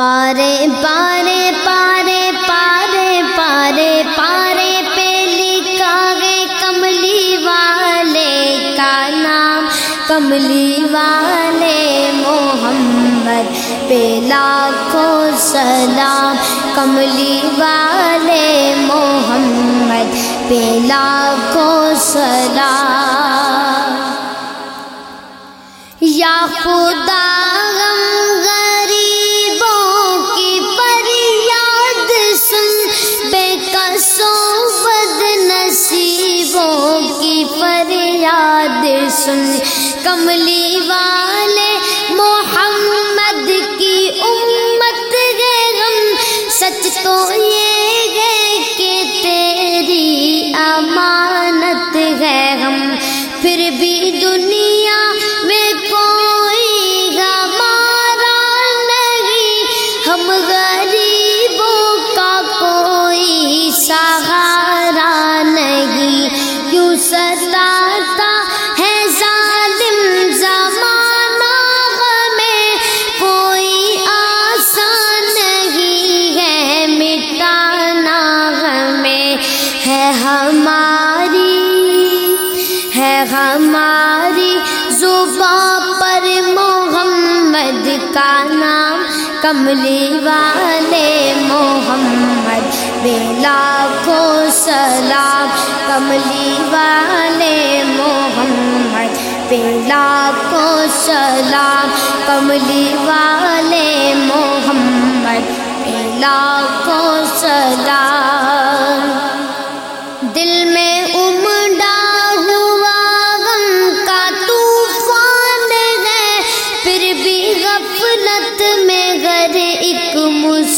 پارے پارے پارے پارے پارے پارے پہ لکھا گے کملی والے کا نام۔ کملی والے محمد پہ لاکھوں سلام۔ کملی والے محمد پہ لاکھوں سلام۔ یا خدا سن کملی والے محمد کی امت غم، سچ تو یہ ہے کہ تیری امانت ہے ہم۔ پھر بھی دنیا میں کوئی ہمارا نہیں، ہم غریبوں ہے ہماری ہے ہماری زباں پر محمد کا نام۔ کملی والے محمد، بے لاکھوں سلام۔ کملی والے محمد، بے لاکھوں سلام۔ کملی والے محمد، بے لاکھوں سلام۔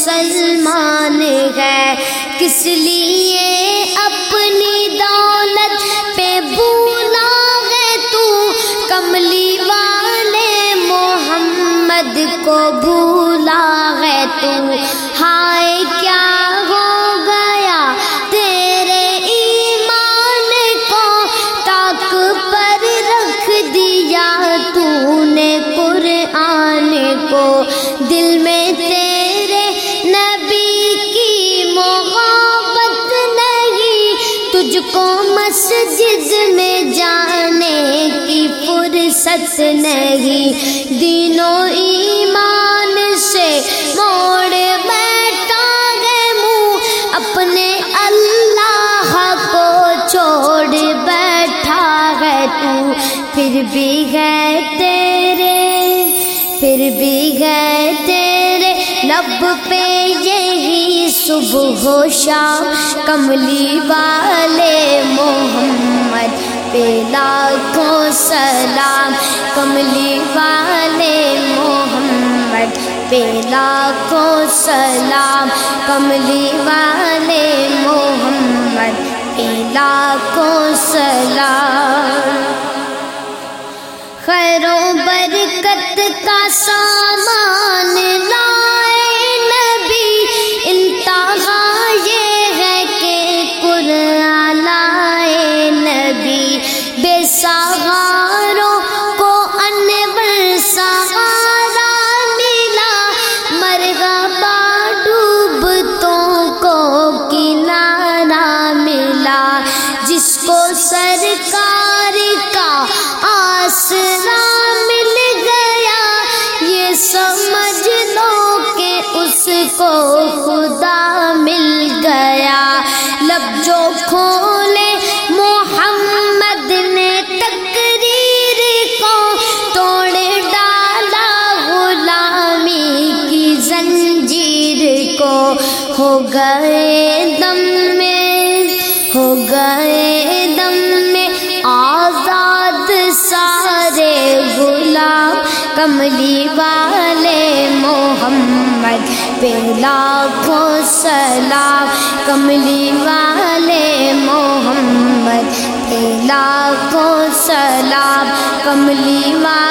مسلمان ہے۔ کس لیے اپنی دولت پہ بھولا ہے تو؟ کملی والے محمد کو بھولا ہے تو۔ ہائے، کیا مسجد میں جانے کی فرصت نہیں۔ دینوں ایمان سے موڑ بیٹھا گئے منہ۔ اپنے اللہ کو چھوڑ بیٹھا ہے تو پھر بھی گئے تیرے۔ پھر بھی گئے تیرے۔ لب پہ یہی صبح و شام، کملی والے محمد۔ پہ لاکھوں سلام، کملی والے محمد پہ لاکھوں سلام، کملی والے محمد پہ لاکھوں سلام۔ خیر و برکت کا سامان لائے کو سرکار کا آسرا مل گیا۔ یہ سمجھ لو کہ اس کو خدا مل گیا۔ لب جو کھولے محمد نے تقریر کو توڑ ڈالا غلامی کی زنجیر کو۔ ہو گئے دم میں، ہو گئے کملی والے محمد پہ لاکھوں سلام۔ کملی والے محمد پہ لاکھوں سلام۔ کملی والے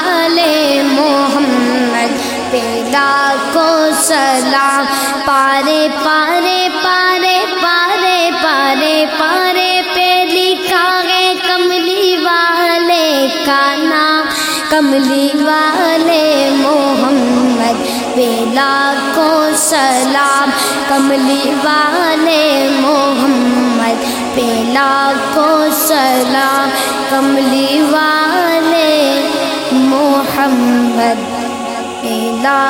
کملی والے محمد پیلا کو سلام۔ کملی والے محمد پیلا کو سلام۔ کملی والے محمد پیلا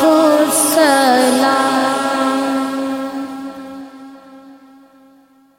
کو